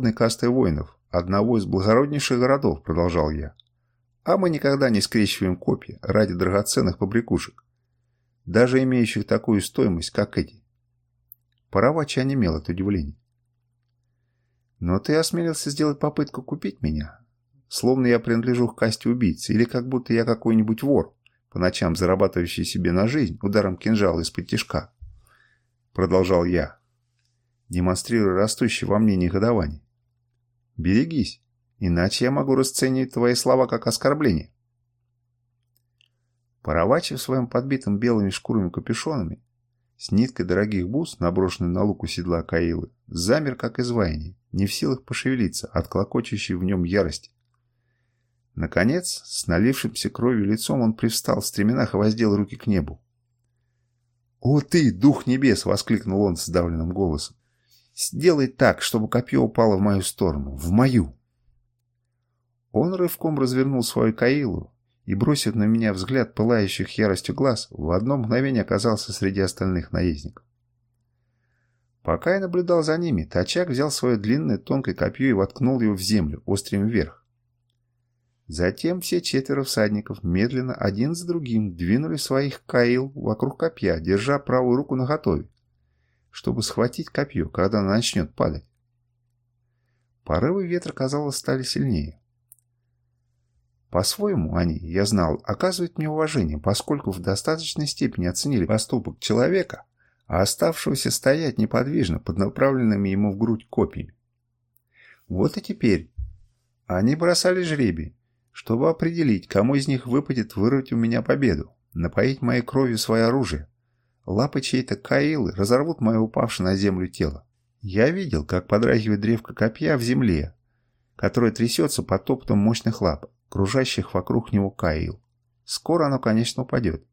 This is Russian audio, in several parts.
благородной кастой воинов, одного из благороднейших городов», — продолжал я. «А мы никогда не скрещиваем копья ради драгоценных побрякушек, даже имеющих такую стоимость, как эти». Паравачи онемел от удивления. «Но ты осмелился сделать попытку купить меня, словно я принадлежу к касте убийцы, или как будто я какой-нибудь вор, по ночам зарабатывающий себе на жизнь ударом кинжала из-под тишка», — продолжал я, демонстрируя растущее во мне негодование. «Берегись, иначе я могу расценивать твои слова как оскорбление». Паравачи в своем подбитом белыми шкурами капюшонами, с ниткой дорогих бус, наброшенной на луку седла Каилы, замер как изваяние, не в силах пошевелиться от клокочущей в нем ярости. Наконец, с налившимся кровью лицом он привстал в стременах и воздел руки к небу. «О ты, дух небес!» — воскликнул он сдавленным голосом. Сделай так, чтобы копье упало в мою сторону. В мою. Он рывком развернул свою Каилу и, бросив на меня взгляд пылающих яростью глаз, в одно мгновение оказался среди остальных наездников. Пока я наблюдал за ними, Тачак взял свое длинное тонкое копье и воткнул его в землю, острым вверх. Затем все четверо всадников медленно один за другим двинули своих каил вокруг копья, держа правую руку наготове, чтобы схватить копье, когда оно начнет падать. Порывы ветра, казалось, стали сильнее. По-своему они, я знал, оказывают мне уважение, поскольку в достаточной степени оценили поступок человека, а оставшегося стоять неподвижно под направленными ему в грудь копьями. Вот и теперь они бросали жребий, чтобы определить, кому из них выпадет вырвать у меня победу, напоить моей кровью свое оружие, Лапы чьей-то Каилы разорвут мое упавшее на землю тело. Я видел, как подрагивает древко копья в земле, которое трясется под топотом мощных лап, кружащих вокруг него Каил. Скоро оно, конечно, упадет.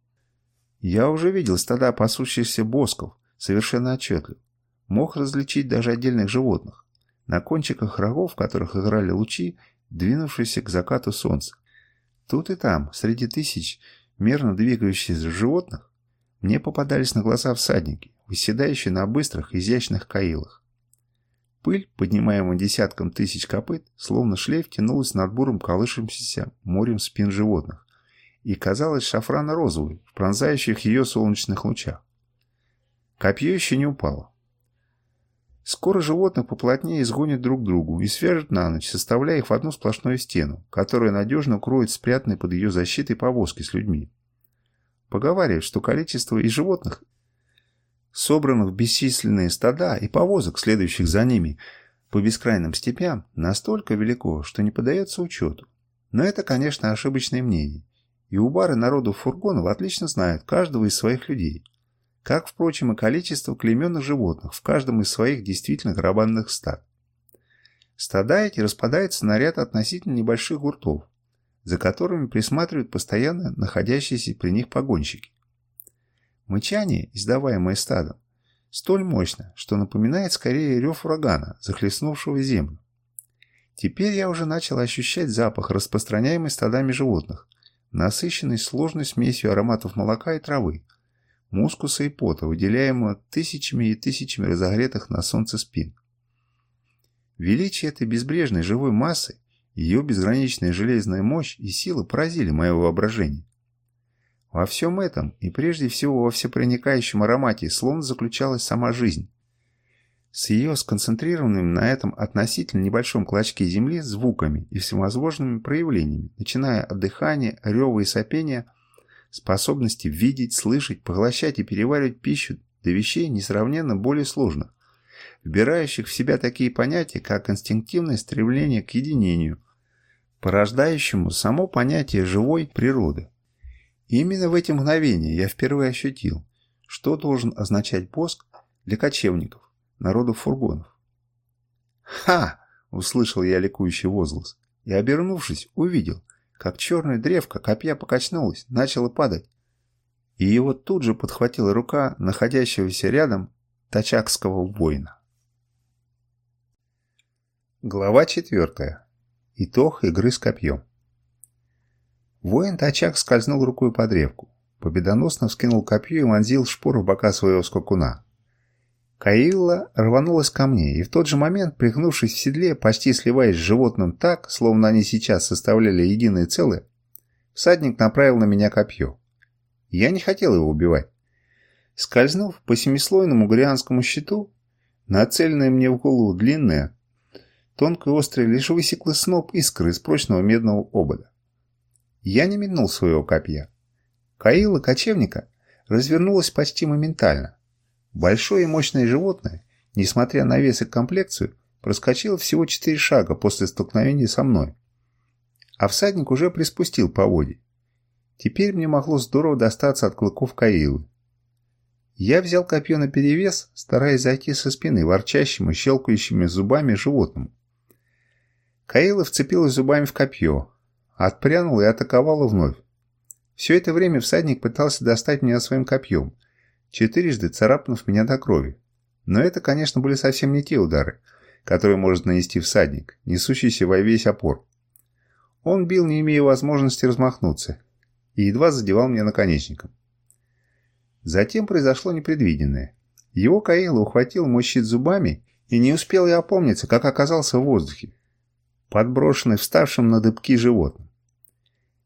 Я уже видел стада пасущихся босков совершенно отчетливо. Мог различить даже отдельных животных. На кончиках рогов, которых играли лучи, двинувшиеся к закату солнца. Тут и там, среди тысяч мерно двигающихся животных, мне попадались на глаза всадники, выседающие на быстрых, изящных каилах. Пыль, поднимаемая десятком тысяч копыт, словно шлейф тянулась над буром колышущимся морем спин животных и казалась шафрано-розовой в пронзающих ее солнечных лучах. Копье еще не упало. Скоро животных поплотнее изгонят друг другу и свяжут на ночь, составляя их в одну сплошную стену, которая надежно укроет спрятанные под ее защитой повозки с людьми. Поговаривают, что количество и животных, собранных в бесчисленные стада и повозок, следующих за ними по бескрайным степям, настолько велико, что не подается учету. Но это, конечно, ошибочное мнение. И убары народу фургонов отлично знают каждого из своих людей. Как, впрочем, и количество клейменных животных в каждом из своих действительно барабанных стад. Стада эти распадаются на ряд относительно небольших гуртов, за которыми присматривают постоянно находящиеся при них погонщики. Мычание, издаваемое стадом, столь мощно, что напоминает скорее рев урагана, захлестнувшего землю. Теперь я уже начал ощущать запах, распространяемый стадами животных, насыщенный сложной смесью ароматов молока и травы, мускуса и пота, выделяемого тысячами и тысячами разогретых на солнце спин. Величие этой безбрежной живой массы ее безграничная железная мощь и сила поразили мое воображение. Во всем этом, и прежде всего во всепроникающем аромате, словно заключалась сама жизнь. С ее сконцентрированными на этом относительно небольшом клочке земли звуками и всевозможными проявлениями, начиная от дыхания, рева и сопения, способности видеть, слышать, поглощать и переваривать пищу до вещей несравненно более сложных, вбирающих в себя такие понятия, как инстинктивное стремление к единению, порождающему само понятие живой природы. И именно в эти мгновения я впервые ощутил, что должен означать поск для кочевников, народов фургонов. «Ха!» — услышал я ликующий возглас и, обернувшись, увидел, как черная древка копья покачнулась, начала падать, и его тут же подхватила рука находящегося рядом тачакского воина. Глава четвертая. Итог игры с копьем. Воин Тачак скользнул рукой под древку, победоносно вскинул копье и вонзил шпору в бока своего скакуна. Каилла рванулась ко мне, и в тот же момент, пригнувшись в седле, почти сливаясь с животным так, словно они сейчас составляли единое целое, всадник направил на меня копье. Я не хотел его убивать. Скользнув по семислойному горианскому щиту, нацеленное мне в голову длинное, тонкое острое лишь высекло сноп искры из прочного медного обода. Я не минул своего копья. Каила кочевника развернулась почти моментально. Большое и мощное животное, несмотря на вес и комплекцию, проскочило всего четыре шага после столкновения со мной. А всадник уже приспустил поводья. Теперь мне могло здорово достаться от клыков Каилы. Я взял копье наперевес, стараясь зайти со спины ворчащим и щелкающими зубами животному. Каила вцепилась зубами в копье, отпрянула и атаковала вновь. Все это время всадник пытался достать меня своим копьем, четырежды царапнув меня до крови. Но это, конечно, были совсем не те удары, которые может нанести всадник, несущийся во весь опор. Он бил, не имея возможности размахнуться, и едва задевал меня наконечником. Затем произошло непредвиденное. Его Каила ухватил мой щит зубами, и не успел я опомниться, как оказался в воздухе, подброшенный вставшим на дыбки животным.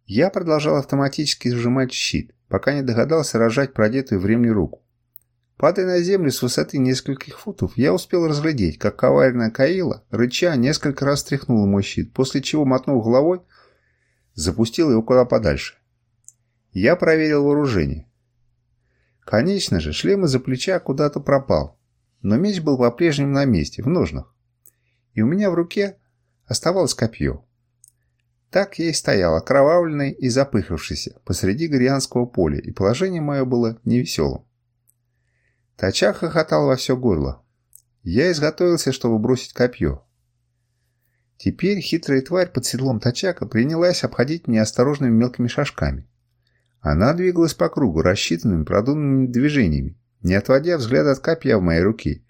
Я продолжал автоматически сжимать щит, пока не догадался рожать продетую в ремни руку. Падая на землю с высоты нескольких футов, я успел разглядеть, как коварная Каила, рыча, несколько раз тряхнула мой щит, после чего, мотнув головой, запустил его куда подальше. Я проверил вооружение. Конечно же, шлем из-за плеча куда-то пропал, но меч был по-прежнему на месте, в ножнах. И у меня в руке оставалось копье. Так я и стоял, окровавленный и запыхавшийся, посреди горианского поля, и положение мое было невеселым. Тачак хохотал во все горло. Я изготовился, чтобы бросить копье. Теперь хитрая тварь под седлом Тачака принялась обходить меня осторожными мелкими шажками. Она двигалась по кругу рассчитанными продуманными движениями, не отводя взгляд от копья в моей руке.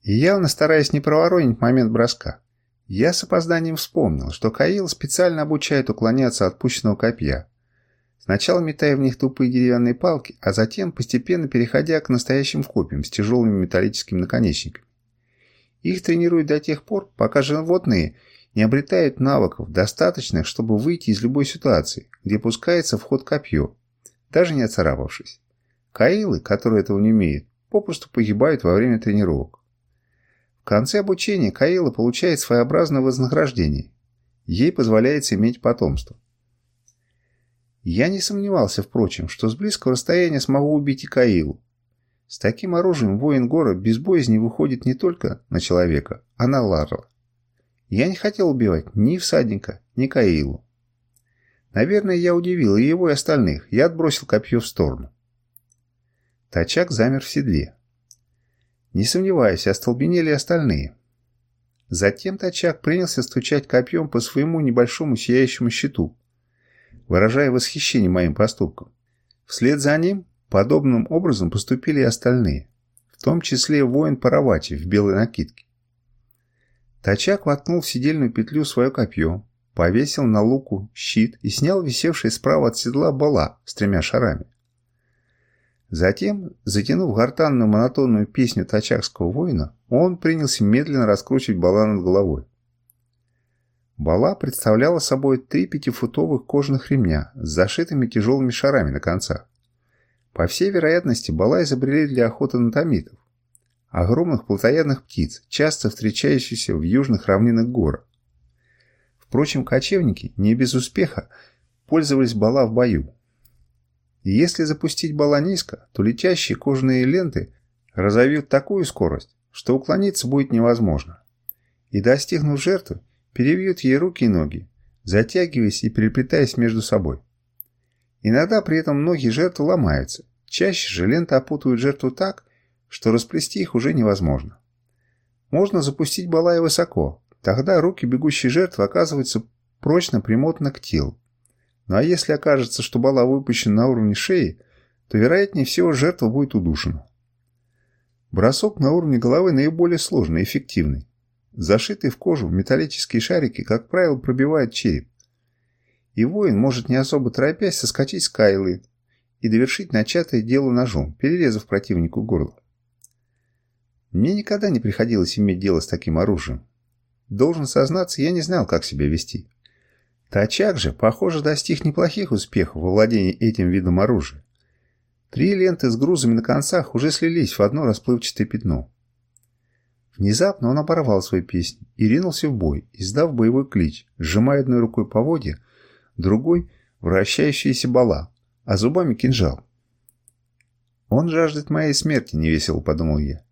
И явно стараясь не проворонить момент броска. Я с опозданием вспомнил, что Каил специально обучает уклоняться от пущенного копья. Сначала метая в них тупые деревянные палки, а затем постепенно переходя к настоящим копьям с тяжелыми металлическими наконечниками. Их тренируют до тех пор, пока животные не обретают навыков, достаточных, чтобы выйти из любой ситуации, где пускается в ход копье, даже не оцарапавшись. Каилы, которые этого не умеют, попросту погибают во время тренировок. В конце обучения Каила получает своеобразное вознаграждение. Ей позволяется иметь потомство. Я не сомневался, впрочем, что с близкого расстояния смогу убить и Каилу. С таким оружием воин Гора без боязни выходит не только на человека, а на Ларла. Я не хотел убивать ни всадника, ни Каилу. Наверное, я удивил и его, и остальных. Я отбросил копье в сторону. Тачак замер в седле. Не сомневаюсь, остолбенели остальные. Затем Тачак принялся стучать копьем по своему небольшому сияющему щиту, выражая восхищение моим поступком. Вслед за ним подобным образом поступили и остальные, в том числе воин Паравати в белой накидке. Тачак воткнул в сидельную петлю свое копье, повесил на луку щит и снял висевший справа от седла бала с тремя шарами. Затем, затянув гортанную монотонную песню тачакского воина, он принялся медленно раскручивать бала над головой. Бала представляла собой три пятифутовых кожаных ремня с зашитыми тяжелыми шарами на концах. По всей вероятности, бала изобрели для охоты на томитов, огромных плотоядных птиц, часто встречающихся в южных равнинах гор. Впрочем, кочевники не без успеха пользовались бала в бою. И если запустить бала низко, то летящие кожаные ленты разовьют такую скорость, что уклониться будет невозможно. И достигнув жертвы, перевьют ей руки и ноги, затягиваясь и переплетаясь между собой. Иногда при этом ноги жертвы ломаются, чаще же ленты опутывают жертву так, что расплести их уже невозможно. Можно запустить Балая высоко, тогда руки бегущей жертвы оказываются прочно примотаны к телу. Ну а если окажется, что Бала выпущен на уровне шеи, то вероятнее всего жертва будет удушена. Бросок на уровне головы наиболее сложный и эффективный. Зашитые в кожу металлические шарики, как правило, пробивают череп. И воин может не особо торопясь соскочить с кайлы и довершить начатое дело ножом, перерезав противнику горло. Мне никогда не приходилось иметь дело с таким оружием. Должен сознаться, я не знал, как себя вести. Тачак же, похоже, достиг неплохих успехов во владении этим видом оружия. Три ленты с грузами на концах уже слились в одно расплывчатое пятно. Внезапно он оборвал свою песню и ринулся в бой, издав боевой клич, сжимая одной рукой поводья, другой – вращающиеся бала, а зубами кинжал. «Он жаждет моей смерти», – невесело подумал я.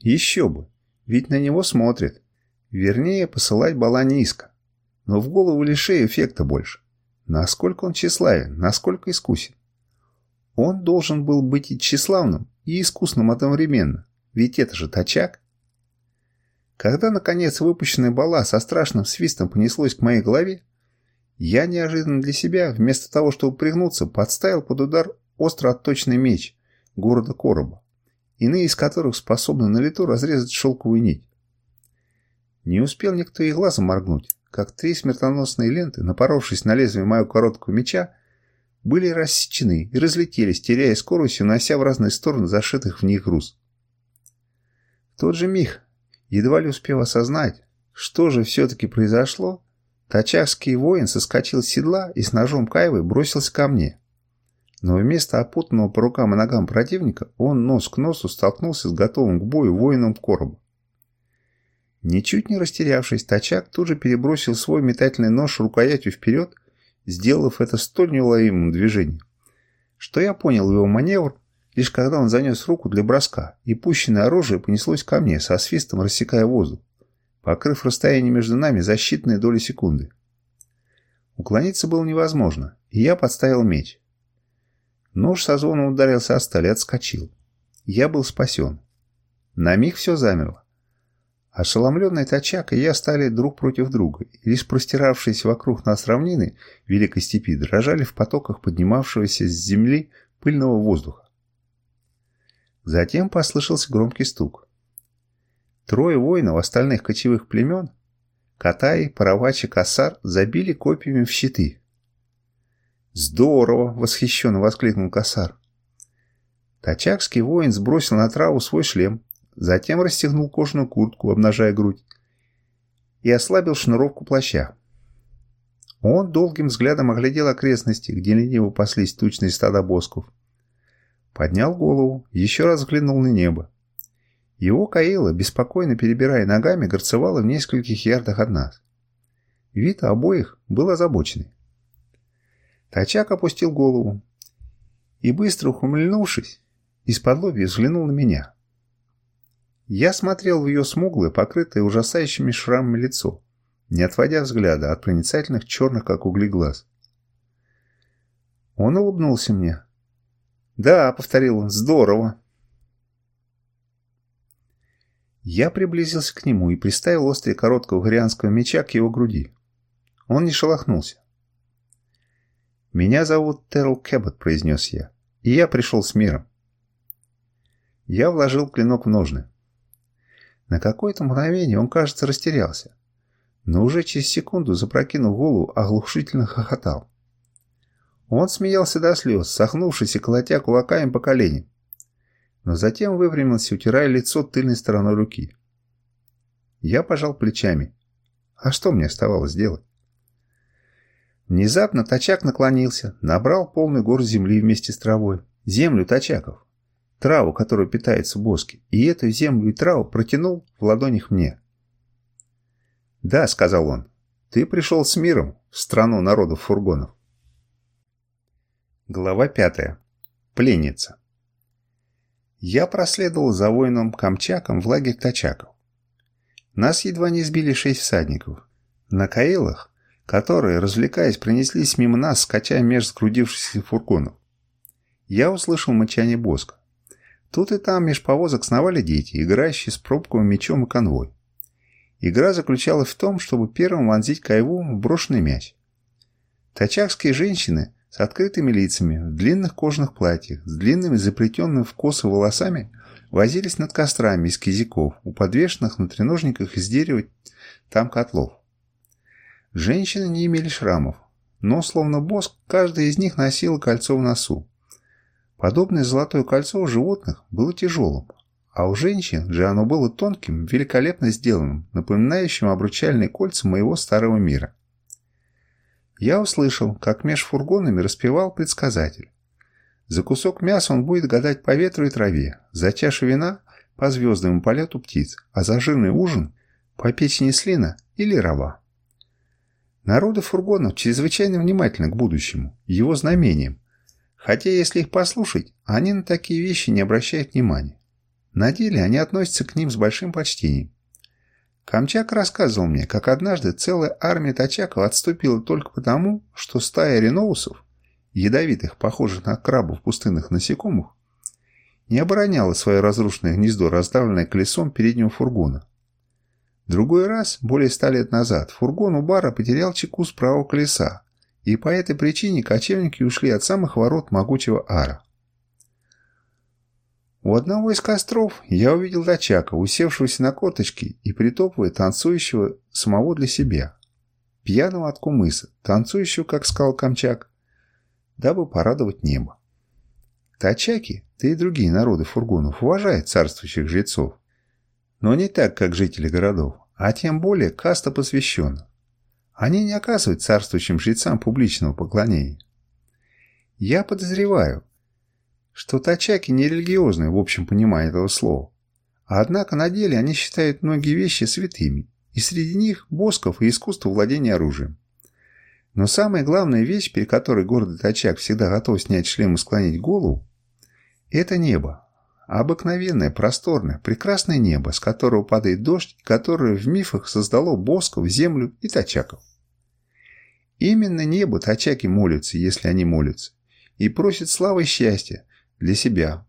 «Еще бы, ведь на него смотрят. Вернее, посылать бала низко. Но в голову лишей эффекта больше. Насколько он тщеславен, насколько искусен. Он должен был быть и тщеславным, и искусным одновременно, ведь это же тачак. Когда, наконец, выпущенная бала со страшным свистом понеслось к моей голове, я неожиданно для себя, вместо того, чтобы пригнуться, подставил под удар остро отточенный меч города Короба, иные из которых способны на лету разрезать шелковую нить. Не успел никто и глазом моргнуть, как три смертоносные ленты, напоровшись на лезвие моего короткого меча, были рассечены и разлетелись, теряя скорость и унося в разные стороны зашитых в них груз. В тот же миг, едва ли успев осознать, что же все-таки произошло, тачахский воин соскочил с седла и с ножом кайвы бросился ко мне. Но вместо опутанного по рукам и ногам противника он нос к носу столкнулся с готовым к бою воином короба. Ничуть не растерявшись, Тачак тут же перебросил свой метательный нож рукоятью вперед сделав это столь неуловимым движением, что я понял его маневр, лишь когда он занес руку для броска, и пущенное оружие понеслось ко мне, со свистом рассекая воздух, покрыв расстояние между нами за считанные доли секунды. Уклониться было невозможно, и я подставил меч. Нож со звоном ударился о сталь и отскочил. Я был спасен. На миг все замерло. Ошеломленный Тачак и я стали друг против друга, и лишь простиравшиеся вокруг нас равнины Великой Степи дрожали в потоках поднимавшегося с земли пыльного воздуха. Затем послышался громкий стук. Трое воинов остальных кочевых племен Катай, Паравач и Касар забили копьями в щиты. «Здорово!» — восхищенно воскликнул Касар. Тачакский воин сбросил на траву свой шлем, Затем расстегнул кожаную куртку, обнажая грудь, и ослабил шнуровку плаща. Он долгим взглядом оглядел окрестности, где лениво паслись тучные стада босков. Поднял голову, еще раз взглянул на небо. Его Каила, беспокойно перебирая ногами, горцевала в нескольких ярдах от нас. Вид обоих был озабоченный. Тачак опустил голову и, быстро ухмыльнувшись, из-под лобья взглянул на меня. Я смотрел в ее смуглое, покрытое ужасающими шрамами лицо, не отводя взгляда от проницательных черных, как угли, глаз. Он улыбнулся мне. «Да», — повторил он, — «здорово». Я приблизился к нему и приставил острие короткого горианского меча к его груди. Он не шелохнулся. «Меня зовут Терл Кэббот», — произнес я, — «и я пришел с миром». Я вложил клинок в ножны. На какое-то мгновение он, кажется, растерялся, но уже через секунду, запрокинув голову, оглушительно хохотал. Он смеялся до слез, сохнувшись и колотя кулаками по коленям, но затем выпрямился, утирая лицо тыльной стороной руки. Я пожал плечами. А что мне оставалось делать? Внезапно Тачак наклонился, набрал полный гор земли вместе с травой. Землю Тачаков траву, которую питается боски, и эту землю и траву протянул в ладонях мне. «Да», — сказал он, — «ты пришел с миром в страну народов фургонов». Глава пятая. Пленница. Я проследовал за воином Камчаком в лагерь Тачаков. Нас едва не сбили шесть всадников. На каилах, которые, развлекаясь, пронеслись мимо нас, скачая меж сгрудившихся фургонов. Я услышал мычание боска. Тут и там меж повозок сновали дети, играющие с пробковым мечом и конвой. Игра заключалась в том, чтобы первым вонзить кайву в брошенный мяч. Тачакские женщины с открытыми лицами, в длинных кожаных платьях, с длинными заплетенными в косы волосами, возились над кострами из кизиков, у подвешенных на треножниках из дерева там котлов. Женщины не имели шрамов, но, словно боск, каждая из них носила кольцо в носу. Подобное золотое кольцо у животных было тяжелым, а у женщин же оно было тонким, великолепно сделанным, напоминающим обручальные кольца моего старого мира. Я услышал, как меж фургонами распевал предсказатель. За кусок мяса он будет гадать по ветру и траве, за чашу вина – по звездному полету птиц, а за жирный ужин – по печени слина или раба. Народы фургонов чрезвычайно внимательны к будущему, его знамениям, хотя если их послушать, они на такие вещи не обращают внимания. На деле они относятся к ним с большим почтением. Камчак рассказывал мне, как однажды целая армия тачаков отступила только потому, что стая реноусов, ядовитых, похожих на крабов пустынных насекомых, не обороняла свое разрушенное гнездо, раздавленное колесом переднего фургона. Другой раз, более ста лет назад, фургон у бара потерял чеку с правого колеса, и по этой причине кочевники ушли от самых ворот могучего ара. У одного из костров я увидел дачака, усевшегося на корточки и притопывая танцующего самого для себя, пьяного от кумыса, танцующего, как сказал Камчак, дабы порадовать небо. Тачаки, да и другие народы фургонов уважают царствующих жрецов, но не так, как жители городов, а тем более каста посвященных. Они не оказывают царствующим жрецам публичного поклонения. Я подозреваю, что тачаки не религиозные в общем понимании этого слова. Однако на деле они считают многие вещи святыми, и среди них босков и искусство владения оружием. Но самая главная вещь, перед которой гордый тачак всегда готов снять шлем и склонить голову, это небо. Обыкновенное, просторное, прекрасное небо, с которого падает дождь, которое в мифах создало босков, землю и тачаков. Именно небо тачаки молятся, если они молятся, и просят славы и счастья для себя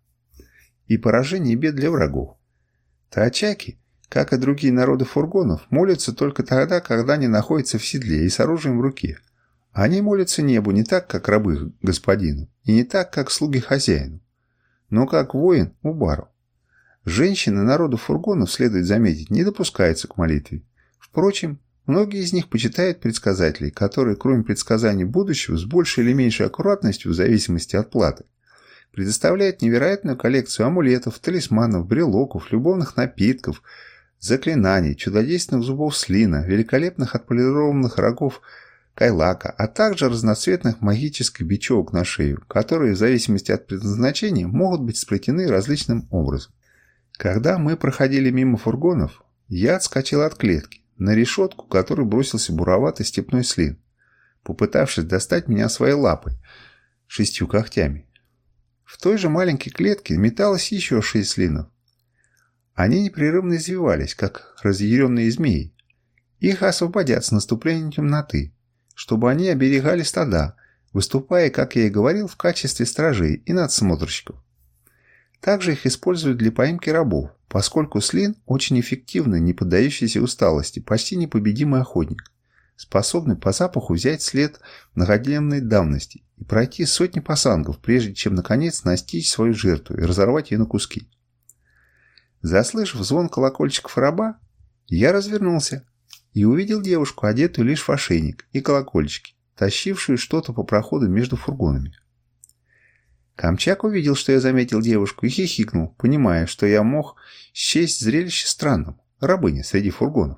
и поражения и бед для врагов. Тачаки, как и другие народы фургонов, молятся только тогда, когда они находятся в седле и с оружием в руке. Они молятся небу не так, как рабы господину, и не так, как слуги хозяину но как воин – Убару. Женщины народу фургонов, следует заметить, не допускаются к молитве. Впрочем, многие из них почитают предсказателей, которые, кроме предсказаний будущего, с большей или меньшей аккуратностью, в зависимости от платы, предоставляют невероятную коллекцию амулетов, талисманов, брелоков, любовных напитков, заклинаний, чудодейственных зубов слина, великолепных отполированных рогов – кайлака, а также разноцветных магических бичевок на шею, которые в зависимости от предназначения могут быть сплетены различным образом. Когда мы проходили мимо фургонов, я отскочил от клетки на решетку, которую бросился буроватый степной слин, попытавшись достать меня своей лапой, шестью когтями. В той же маленькой клетке металось еще шесть слинов. Они непрерывно извивались, как разъяренные змеи. Их освободят с наступлением темноты чтобы они оберегали стада, выступая, как я и говорил, в качестве стражей и надсмотрщиков. Также их используют для поимки рабов, поскольку слин очень эффективный, не поддающийся усталости, почти непобедимый охотник, способный по запаху взять след многодневной давности и пройти сотни пасангов, прежде чем наконец настичь свою жертву и разорвать ее на куски. Заслышав звон колокольчиков раба, я развернулся и увидел девушку, одетую лишь в ошейник и колокольчики, тащившую что-то по проходу между фургонами. Камчак увидел, что я заметил девушку, и хихикнул, понимая, что я мог счесть зрелище странным, рабыня среди фургонов.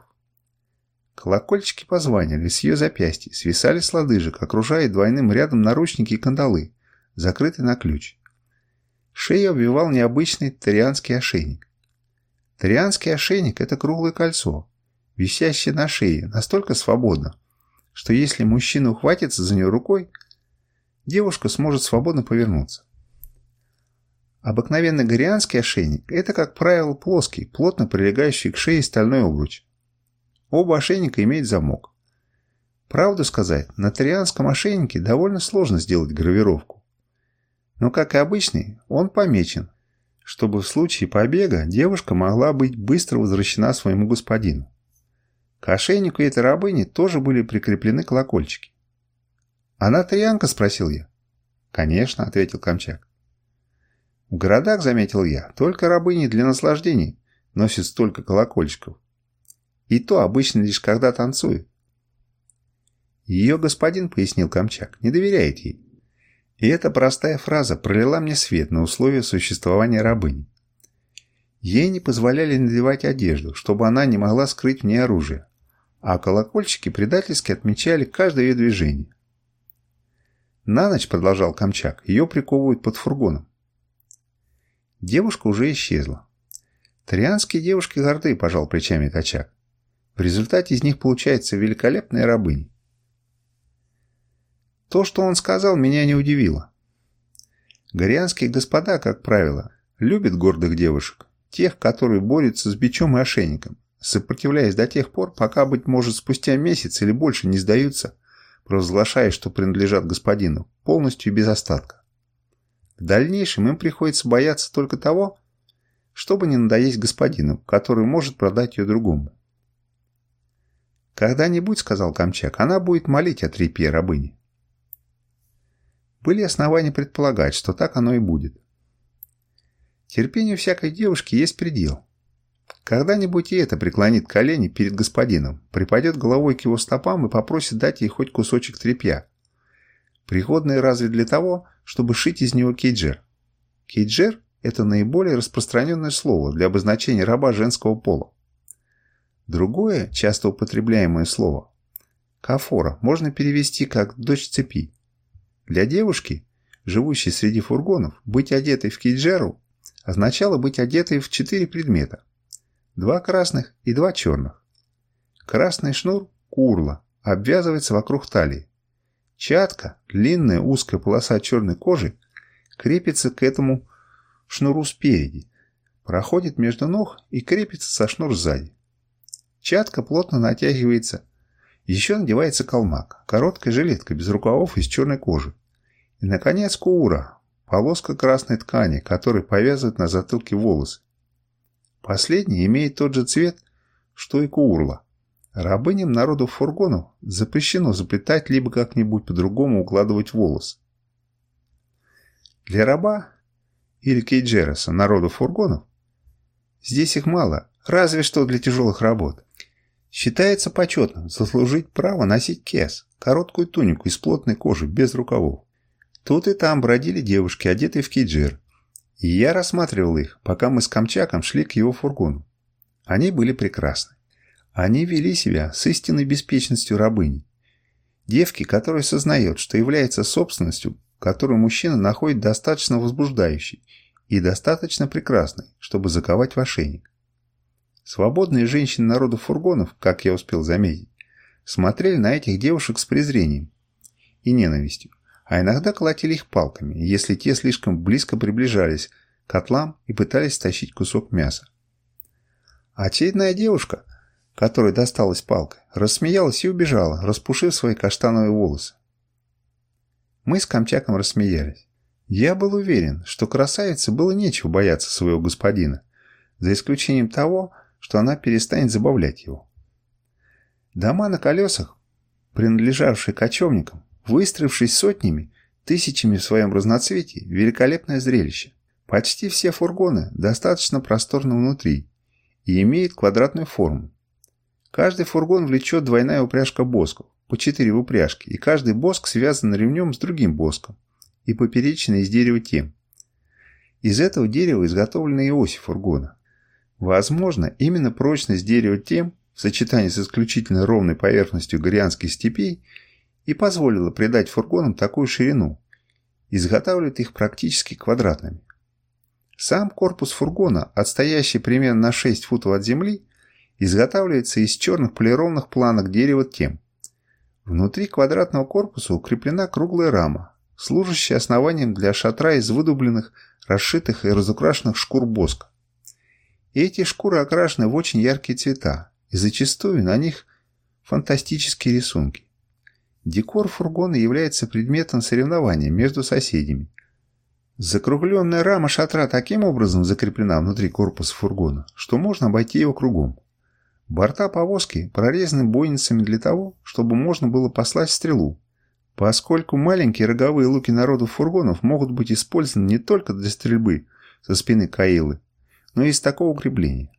Колокольчики позванили с ее запястья, свисали с лодыжек, окружая двойным рядом наручники и кандалы, закрытые на ключ. Шею обвивал необычный тарианский ошейник. Тарианский ошейник – это круглое кольцо, висящая на шее, настолько свободно, что если мужчина ухватится за нее рукой, девушка сможет свободно повернуться. Обыкновенный горианский ошейник – это, как правило, плоский, плотно прилегающий к шее стальной обруч. Оба ошейника имеют замок. Правду сказать, на тарианском ошейнике довольно сложно сделать гравировку. Но, как и обычный, он помечен, чтобы в случае побега девушка могла быть быстро возвращена своему господину. К ошейнику этой рабыни тоже были прикреплены колокольчики. «Она трианка?» – спросил я. «Конечно», – ответил Камчак. «В городах, заметил я, только рабыни для наслаждений носят столько колокольчиков. И то обычно лишь когда танцуют». Ее господин, пояснил Камчак, не доверяет ей. И эта простая фраза пролила мне свет на условия существования рабыни. Ей не позволяли надевать одежду, чтобы она не могла скрыть в ней оружие, а колокольчики предательски отмечали каждое ее движение. На ночь, продолжал Камчак, ее приковывают под фургоном. Девушка уже исчезла. Тарианские девушки горды, пожал плечами Качак. В результате из них получается великолепная рабыня. То, что он сказал, меня не удивило. Горианские господа, как правило, любят гордых девушек, тех, которые борются с бичом и ошейником, сопротивляясь до тех пор, пока, быть может, спустя месяц или больше не сдаются, провозглашая, что принадлежат господину, полностью и без остатка. В дальнейшем им приходится бояться только того, чтобы не надоесть господину, который может продать ее другому. «Когда-нибудь, — сказал Камчак, — она будет молить о трепе рабыни». Были основания предполагать, что так оно и будет. Терпению всякой девушки есть предел. Когда-нибудь и это преклонит колени перед господином, припадет головой к его стопам и попросит дать ей хоть кусочек тряпья. Пригодный разве для того, чтобы шить из него кейджер. Кейджер – это наиболее распространенное слово для обозначения раба женского пола. Другое, часто употребляемое слово – кафора можно перевести как «дочь цепи». Для девушки, живущей среди фургонов, быть одетой в кейджеру означало быть одетой в четыре предмета. Два красных и два черных. Красный шнур – курла, обвязывается вокруг талии. Чатка, длинная узкая полоса черной кожи, крепится к этому шнуру спереди, проходит между ног и крепится со шнур сзади. Чатка плотно натягивается. Еще надевается колмак, короткая жилетка без рукавов из черной кожи. И, наконец, куура, полоска красной ткани, которой повязывают на затылке волосы. Последний имеет тот же цвет, что и куурла. Рабыням народу фургонов запрещено заплетать либо как-нибудь по-другому укладывать волосы. Для раба или кейджереса народу фургонов здесь их мало, разве что для тяжелых работ. Считается почетным заслужить право носить кес, короткую тунику из плотной кожи без рукавов. Тут и там бродили девушки, одетые в кейджер. И я рассматривал их, пока мы с Камчаком шли к его фургону. Они были прекрасны. Они вели себя с истинной беспечностью рабыни. Девки, которая сознает, что является собственностью, которую мужчина находит достаточно возбуждающей и достаточно прекрасной, чтобы заковать в ошейник. Свободные женщины народу фургонов, как я успел заметить, смотрели на этих девушек с презрением и ненавистью, а иногда колотили их палками, если те слишком близко приближались к котлам и пытались стащить кусок мяса. Очередная девушка, которой досталась палка, рассмеялась и убежала, распушив свои каштановые волосы. Мы с Камчаком рассмеялись. Я был уверен, что красавице было нечего бояться своего господина, за исключением того, что она перестанет забавлять его. Дома на колесах, принадлежавшие кочевникам, выстроившись сотнями, тысячами в своем разноцветии, великолепное зрелище. Почти все фургоны достаточно просторны внутри и имеют квадратную форму, Каждый фургон влечет двойная упряжка босков, по четыре в упряжке, и каждый боск связан ремнем с другим боском и поперечный из дерева тем. Из этого дерева изготовлена и ось фургона. Возможно, именно прочность дерева тем в сочетании с исключительно ровной поверхностью горианских степей и позволила придать фургонам такую ширину. Изготавливает их практически квадратными. Сам корпус фургона, отстоящий примерно на 6 футов от земли, изготавливается из черных полированных планок дерева тем. Внутри квадратного корпуса укреплена круглая рама, служащая основанием для шатра из выдубленных, расшитых и разукрашенных шкур боска. эти шкуры окрашены в очень яркие цвета, и зачастую на них фантастические рисунки. Декор фургона является предметом соревнования между соседями. Закругленная рама шатра таким образом закреплена внутри корпуса фургона, что можно обойти его кругом. Борта повозки прорезаны бойницами для того, чтобы можно было послать стрелу, поскольку маленькие роговые луки народу фургонов могут быть использованы не только для стрельбы со спины Каилы, но и из такого укрепления.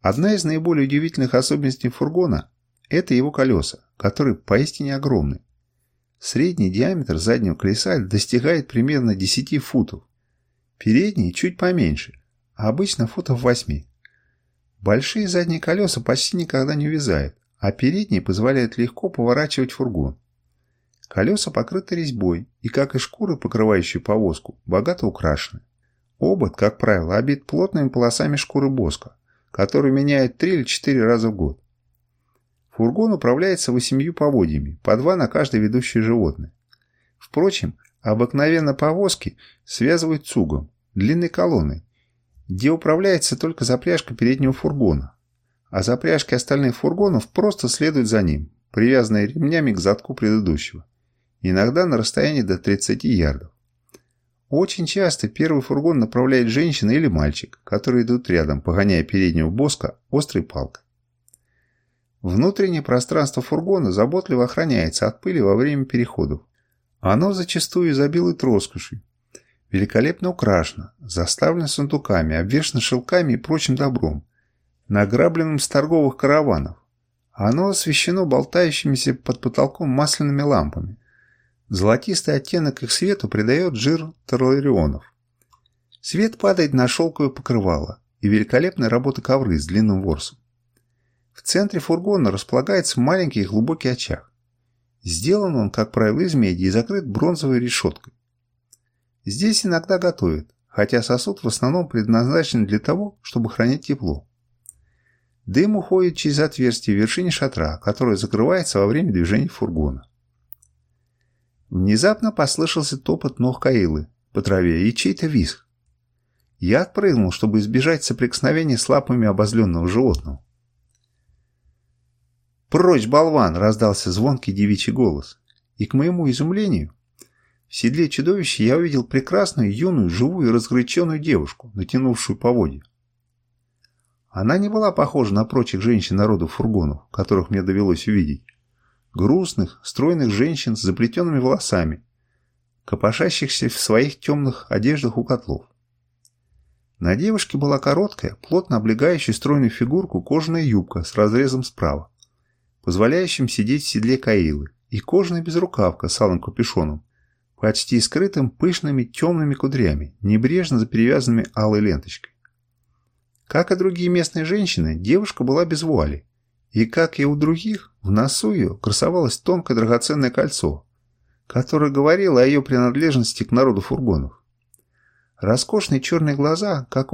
Одна из наиболее удивительных особенностей фургона – это его колеса, которые поистине огромны. Средний диаметр заднего колеса достигает примерно 10 футов, передний чуть поменьше, а обычно футов 8. Большие задние колеса почти никогда не увязают, а передние позволяют легко поворачивать фургон. Колеса покрыты резьбой и, как и шкуры, покрывающие повозку, богато украшены. Обод, как правило, обит плотными полосами шкуры боска, которые меняют 3 или 4 раза в год. Фургон управляется восемью поводьями, по два на каждое ведущее животное. Впрочем, обыкновенно повозки связывают цугом, длинной колонной, где управляется только запряжка переднего фургона, а запряжки остальных фургонов просто следуют за ним, привязанные ремнями к задку предыдущего, иногда на расстоянии до 30 ярдов. Очень часто первый фургон направляет женщина или мальчик, которые идут рядом, погоняя переднего боска острой палкой. Внутреннее пространство фургона заботливо охраняется от пыли во время переходов. Оно зачастую изобилует роскошью, великолепно украшено, заставлено сундуками, обвешано шелками и прочим добром, награбленным с торговых караванов. Оно освещено болтающимися под потолком масляными лампами. Золотистый оттенок их свету придает жир тарларионов. Свет падает на шелковое покрывало и великолепная работа ковры с длинным ворсом. В центре фургона располагается маленький глубокий очаг. Сделан он, как правило, из меди и закрыт бронзовой решеткой. Здесь иногда готовят, хотя сосуд в основном предназначен для того, чтобы хранить тепло. Дым уходит через отверстие в вершине шатра, которое закрывается во время движения фургона. Внезапно послышался топот ног Каилы по траве и чей-то визг. Я отпрыгнул, чтобы избежать соприкосновения с лапами обозленного животного. «Прочь, болван!» – раздался звонкий девичий голос. И, к моему изумлению, в седле чудовища я увидел прекрасную, юную, живую и разгоряченную девушку, натянувшую поводья. Она не была похожа на прочих женщин народу фургонов, которых мне довелось увидеть. Грустных, стройных женщин с заплетенными волосами, копошащихся в своих темных одеждах у котлов. На девушке была короткая, плотно облегающая стройную фигурку кожаная юбка с разрезом справа, позволяющим сидеть в седле Каилы, и кожаная безрукавка с алым капюшоном, почти скрытым пышными темными кудрями, небрежно перевязанными алой ленточкой. Как и другие местные женщины, девушка была без вуали, и, как и у других, в носу ее красовалось тонкое драгоценное кольцо, которое говорило о ее принадлежности к народу фургонов. Роскошные черные глаза, как